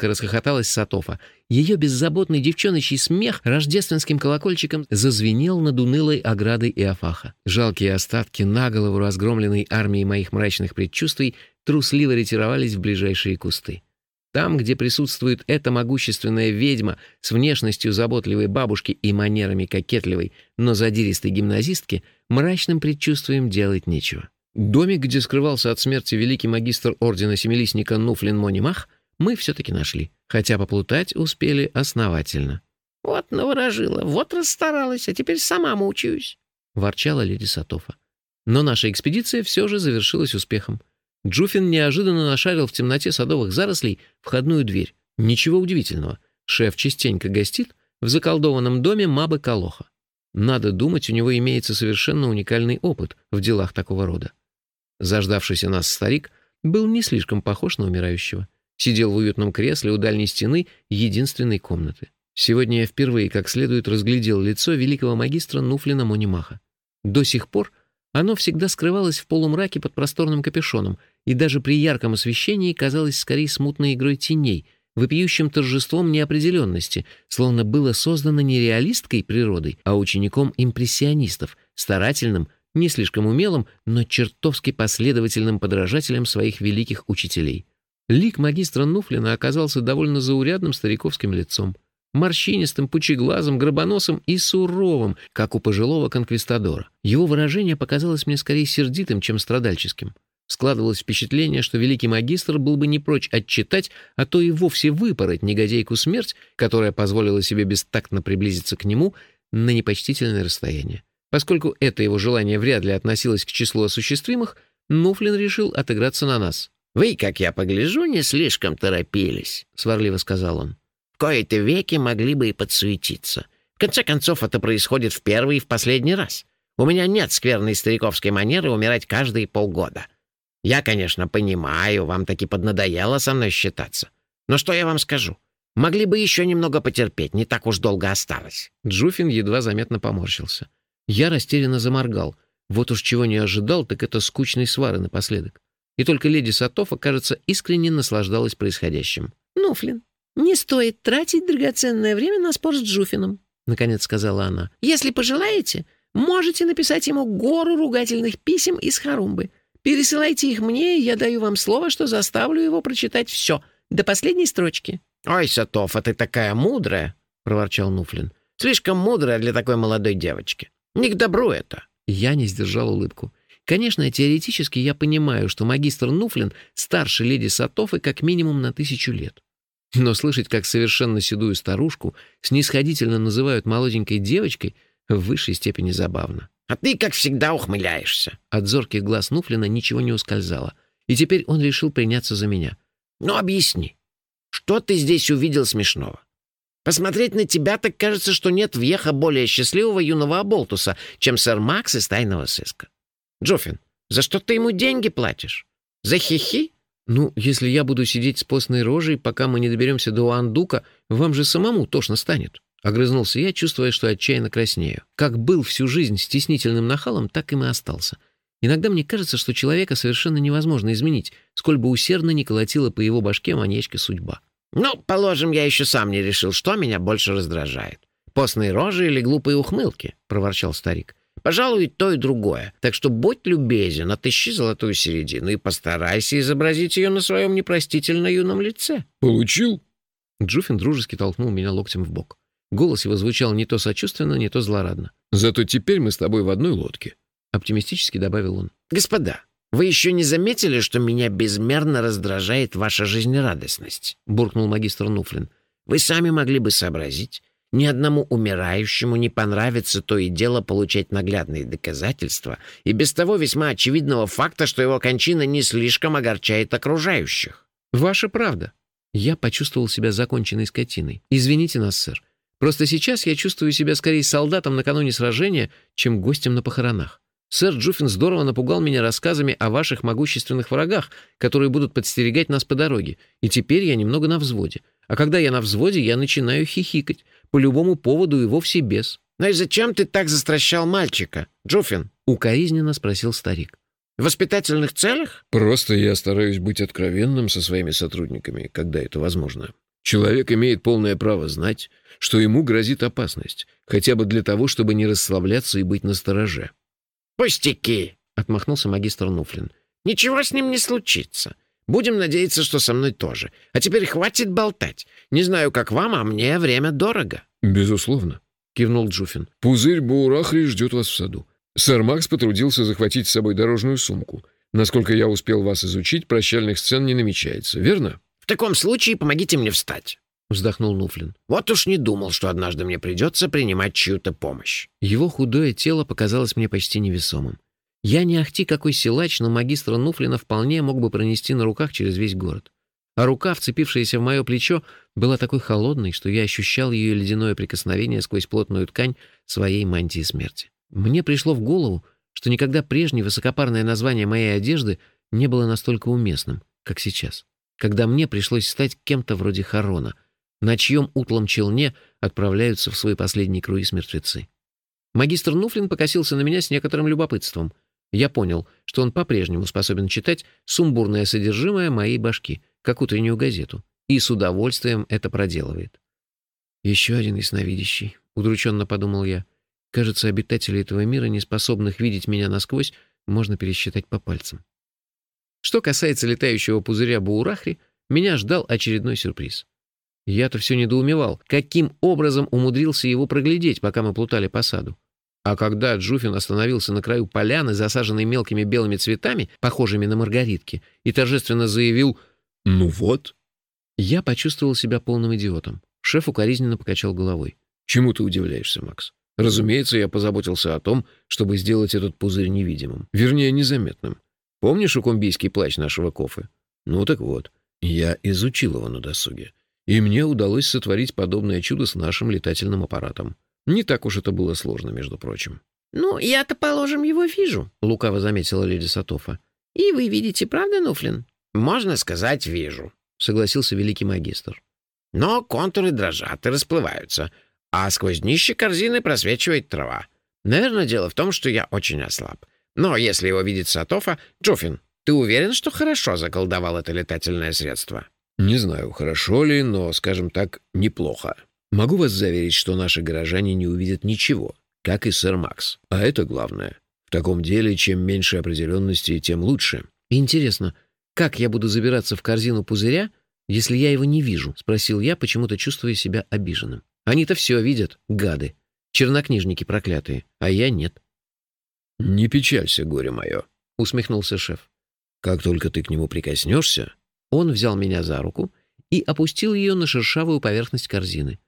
— расхохоталась Сатофа. Ее беззаботный девчоночий смех рождественским колокольчиком зазвенел над унылой оградой Иофаха. Жалкие остатки наголову разгромленной армии моих мрачных предчувствий трусливо ретировались в ближайшие кусты. Там, где присутствует эта могущественная ведьма с внешностью заботливой бабушки и манерами кокетливой, но задиристой гимназистки, мрачным предчувствием делать нечего. Домик, где скрывался от смерти великий магистр ордена Семилистника Нуфлин Монимах, мы все-таки нашли, хотя поплутать успели основательно. «Вот наворожила, вот расстаралась, а теперь сама мучаюсь», — ворчала леди Сатофа. Но наша экспедиция все же завершилась успехом. Джуфин неожиданно нашарил в темноте садовых зарослей входную дверь. Ничего удивительного. Шеф частенько гостит в заколдованном доме Мабы Калоха. Надо думать, у него имеется совершенно уникальный опыт в делах такого рода. Заждавшийся нас старик был не слишком похож на умирающего. Сидел в уютном кресле у дальней стены единственной комнаты. Сегодня я впервые как следует разглядел лицо великого магистра Нуфлина Монимаха. До сих пор оно всегда скрывалось в полумраке под просторным капюшоном, и даже при ярком освещении казалось скорее смутной игрой теней, вопиющим торжеством неопределенности, словно было создано не реалисткой природой, а учеником импрессионистов, старательным, не слишком умелым, но чертовски последовательным подражателем своих великих учителей. Лик магистра Нуфлина оказался довольно заурядным стариковским лицом морщинистым, пучеглазым, гробоносым и суровым, как у пожилого конквистадора. Его выражение показалось мне скорее сердитым, чем страдальческим. Складывалось впечатление, что великий магистр был бы не прочь отчитать, а то и вовсе выпороть негодейку смерть, которая позволила себе бестактно приблизиться к нему на непочтительное расстояние. Поскольку это его желание вряд ли относилось к числу осуществимых, Нуфлин решил отыграться на нас. «Вы, как я погляжу, не слишком торопились», — сварливо сказал он кои-то веки могли бы и подсуетиться. В конце концов, это происходит в первый и в последний раз. У меня нет скверной стариковской манеры умирать каждые полгода. Я, конечно, понимаю, вам таки поднадоело со мной считаться. Но что я вам скажу? Могли бы еще немного потерпеть, не так уж долго осталось». Джуфин едва заметно поморщился. Я растерянно заморгал. Вот уж чего не ожидал, так это скучной свары напоследок. И только леди Сатофа, кажется, искренне наслаждалась происходящим. «Ну, Флинн, «Не стоит тратить драгоценное время на спор с Джуфином», — наконец сказала она. «Если пожелаете, можете написать ему гору ругательных писем из Харумбы. Пересылайте их мне, и я даю вам слово, что заставлю его прочитать все, до последней строчки». «Ой, Сатофа, ты такая мудрая», — проворчал Нуфлин. «Слишком мудрая для такой молодой девочки. Не к добру это». Я не сдержал улыбку. Конечно, теоретически я понимаю, что магистр Нуфлин старше леди Сатофы как минимум на тысячу лет. Но слышать, как совершенно седую старушку снисходительно называют молоденькой девочкой, в высшей степени забавно. «А ты, как всегда, ухмыляешься». От зорких глаз Нуфлина ничего не ускользало. И теперь он решил приняться за меня. «Ну, объясни, что ты здесь увидел смешного? Посмотреть на тебя так кажется, что нет въеха более счастливого юного оболтуса, чем сэр Макс из тайного сыска. Джоффин, за что ты ему деньги платишь? За хихи? «Ну, если я буду сидеть с постной рожей, пока мы не доберемся до Уандука, вам же самому тошно станет». Огрызнулся я, чувствуя, что отчаянно краснею. Как был всю жизнь стеснительным нахалом, так им и остался. Иногда мне кажется, что человека совершенно невозможно изменить, сколь бы усердно не колотила по его башке маньячка судьба. «Ну, положим, я еще сам не решил, что меня больше раздражает. Постные рожи или глупые ухмылки?» — проворчал старик. Пожалуй, то и другое. Так что будь любезен, отыщи золотую середину и постарайся изобразить ее на своем непростительно юном лице». «Получил?» Джуфин дружески толкнул меня локтем в бок. Голос его звучал не то сочувственно, не то злорадно. «Зато теперь мы с тобой в одной лодке», — оптимистически добавил он. «Господа, вы еще не заметили, что меня безмерно раздражает ваша жизнерадостность?» — буркнул магистр Нуфлин. «Вы сами могли бы сообразить, ни одному умирающему не понравится то и дело получать наглядные доказательства и без того весьма очевидного факта, что его кончина не слишком огорчает окружающих. «Ваша правда». Я почувствовал себя законченной скотиной. «Извините нас, сэр. Просто сейчас я чувствую себя скорее солдатом накануне сражения, чем гостем на похоронах. Сэр Джуффин здорово напугал меня рассказами о ваших могущественных врагах, которые будут подстерегать нас по дороге, и теперь я немного на взводе. А когда я на взводе, я начинаю хихикать, по любому поводу и вовсе без. «Ну и зачем ты так застращал мальчика, Джуфин?» — укоризненно спросил старик. «В воспитательных целях?» «Просто я стараюсь быть откровенным со своими сотрудниками, когда это возможно». Человек имеет полное право знать, что ему грозит опасность, хотя бы для того, чтобы не расслабляться и быть настороже. «Пустяки!» — отмахнулся магистр Нуфлин. «Ничего с ним не случится. Будем надеяться, что со мной тоже. А теперь хватит болтать. Не знаю, как вам, а мне время дорого». «Безусловно», — кивнул Джуфин. «Пузырь Буурахри ждет вас в саду. Сэр Макс потрудился захватить с собой дорожную сумку. Насколько я успел вас изучить, прощальных сцен не намечается, верно?» «В таком случае помогите мне встать», — вздохнул Нуфлин. «Вот уж не думал, что однажды мне придется принимать чью-то помощь». Его худое тело показалось мне почти невесомым. Я не ахти какой силач, но магистра Нуфлина вполне мог бы пронести на руках через весь город. А рука, вцепившаяся в мое плечо, была такой холодной, что я ощущал ее ледяное прикосновение сквозь плотную ткань своей мантии смерти. Мне пришло в голову, что никогда прежнее высокопарное название моей одежды не было настолько уместным, как сейчас, когда мне пришлось стать кем-то вроде Харона, на чьем утлом челне отправляются в свой последний круиз мертвецы. Магистр Нуфлин покосился на меня с некоторым любопытством. Я понял, что он по-прежнему способен читать сумбурное содержимое моей башки, как утреннюю газету, и с удовольствием это проделывает. «Еще один ясновидящий», — удрученно подумал я. Кажется, обитателей этого мира, не способных видеть меня насквозь, можно пересчитать по пальцам. Что касается летающего пузыря Буурахри, меня ждал очередной сюрприз. Я-то все недоумевал, каким образом умудрился его проглядеть, пока мы плутали по саду. А когда Джуфин остановился на краю поляны, засаженной мелкими белыми цветами, похожими на маргаритки, и торжественно заявил «Ну вот», я почувствовал себя полным идиотом. Шеф укоризненно покачал головой. «Чему ты удивляешься, Макс? Разумеется, я позаботился о том, чтобы сделать этот пузырь невидимым. Вернее, незаметным. Помнишь укумбийский плащ нашего кофы? Ну так вот, я изучил его на досуге. И мне удалось сотворить подобное чудо с нашим летательным аппаратом. Не так уж это было сложно, между прочим. «Ну, я-то, положим, его вижу», — лукаво заметила леди Сатофа. «И вы видите, правда, Нуфлин?» «Можно сказать, вижу», — согласился великий магистр. «Но контуры дрожат и расплываются, а сквозь днище корзины просвечивает трава. Наверное, дело в том, что я очень ослаб. Но если его видит Сатофа... Джуфин, ты уверен, что хорошо заколдовал это летательное средство?» «Не знаю, хорошо ли, но, скажем так, неплохо. Могу вас заверить, что наши горожане не увидят ничего, как и сэр Макс. А это главное. В таком деле, чем меньше определенности, тем лучше». «Интересно, как я буду забираться в корзину пузыря, если я его не вижу?» — спросил я, почему-то чувствуя себя обиженным. Они-то все видят, гады. Чернокнижники проклятые, а я нет. «Не печалься, горе мое», — усмехнулся шеф. «Как только ты к нему прикоснешься...» Он взял меня за руку и опустил ее на шершавую поверхность корзины.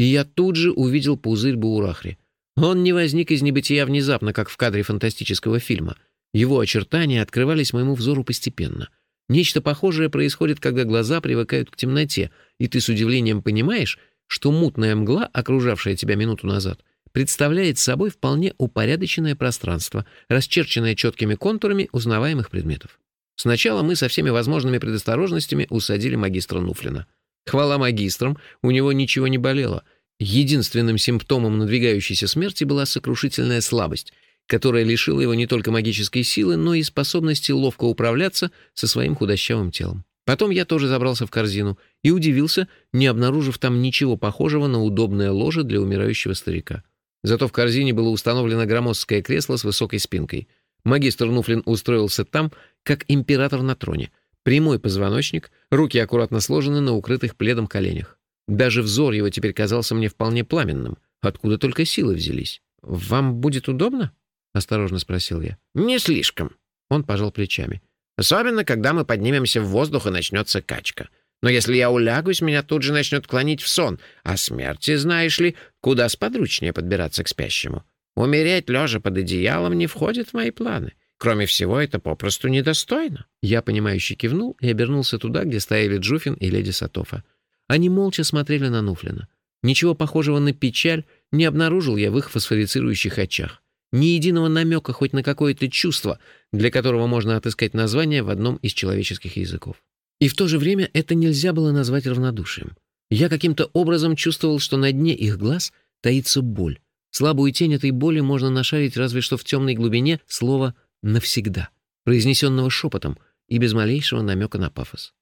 И я тут же увидел пузырь Буурахри. Он не возник из небытия внезапно, как в кадре фантастического фильма. Его очертания открывались моему взору постепенно. Нечто похожее происходит, когда глаза привыкают к темноте, и ты с удивлением понимаешь, что мутная мгла, окружавшая тебя минуту назад, представляет собой вполне упорядоченное пространство, расчерченное четкими контурами узнаваемых предметов. Сначала мы со всеми возможными предосторожностями усадили магистра Нуфлина. Хвала магистрам, у него ничего не болело. Единственным симптомом надвигающейся смерти была сокрушительная слабость, которая лишила его не только магической силы, но и способности ловко управляться со своим худощавым телом. Потом я тоже забрался в корзину и удивился, не обнаружив там ничего похожего на удобное ложе для умирающего старика. Зато в корзине было установлено громоздкое кресло с высокой спинкой. Магистр Нуфлин устроился там, как император на троне. Прямой позвоночник, руки аккуратно сложены на укрытых пледом коленях. Даже взор его теперь казался мне вполне пламенным. Откуда только силы взялись? «Вам будет удобно?» — осторожно спросил я. «Не слишком». Он пожал плечами. Особенно, когда мы поднимемся в воздух и начнется качка. Но если я улягусь, меня тут же начнет клонить в сон, а смерти, знаешь ли, куда сподручнее подбираться к спящему. Умереть лежа под одеялом не входит в мои планы. Кроме всего, это попросту недостойно». Я, понимающе кивнул и обернулся туда, где стояли Джуфин и леди Сатофа. Они молча смотрели на Нуфлина. Ничего похожего на печаль не обнаружил я в их фосфорицирующих очах. Ни единого намека хоть на какое-то чувство, для которого можно отыскать название в одном из человеческих языков. И в то же время это нельзя было назвать равнодушием. Я каким-то образом чувствовал, что на дне их глаз таится боль. Слабую тень этой боли можно нашарить разве что в темной глубине слова «навсегда», произнесенного шепотом и без малейшего намека на пафос.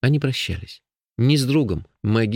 Они прощались. ни с другом. Маги